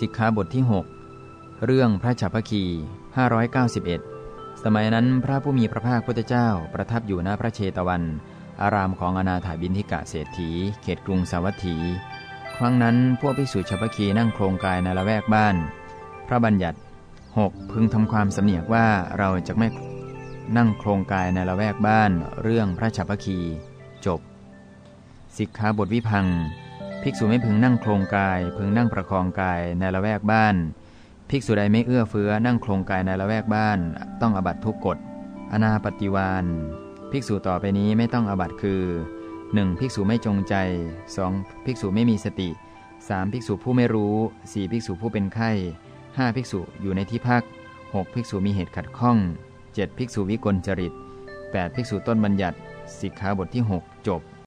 สิกขาบทที่ 6 เรื่องพระฉัพพคี591 สมัยนั้นพระผู้มีพระภาคพุทธเจ้าประทับอยู่ณพระเชตวัน อารามของอนาถาบินทิกะเศรษฐี เขตกรุงสาวัตถี ครั้งนั้นพวกภิกษุฉัพพคีนั่งโครงกายในละแวกบ้าน พระบัญญัติ 6. พึงทำความสำเนียกว่าเราจะไม่นั่งโครงกายในละแวกบ้าน เรื่องพระฉัพพคี จบ สิกขาบทวิพัง ภิกษุไม่พึงนั่งโครงกาย พึงนั่งประคองกายในละแวกบ้าน ภิกษุใดไม่เอื้อเฟื้อนั่งโครงกายในละแวกบ้าน ต้องอบัตทุกกฎ อนาปฏิวานภิกษุต่อไปนี้ไม่ต้องอบัตคือ 1. ภิกษุไม่จงใจ 2. ภิกษุไม่มีสติ 3. ภิกษุผู้ไม่รู้ 4. ภิกษุผู้เป็นไข้ 5. ภิกษุอยู่ในที่พัก 6. ภิกษุมีเหตุขัดข้อง 7. ภิกษุวิกลจริต 8. ภิกษุต้นบัญญัติสิกขาบทที่ 6 จบ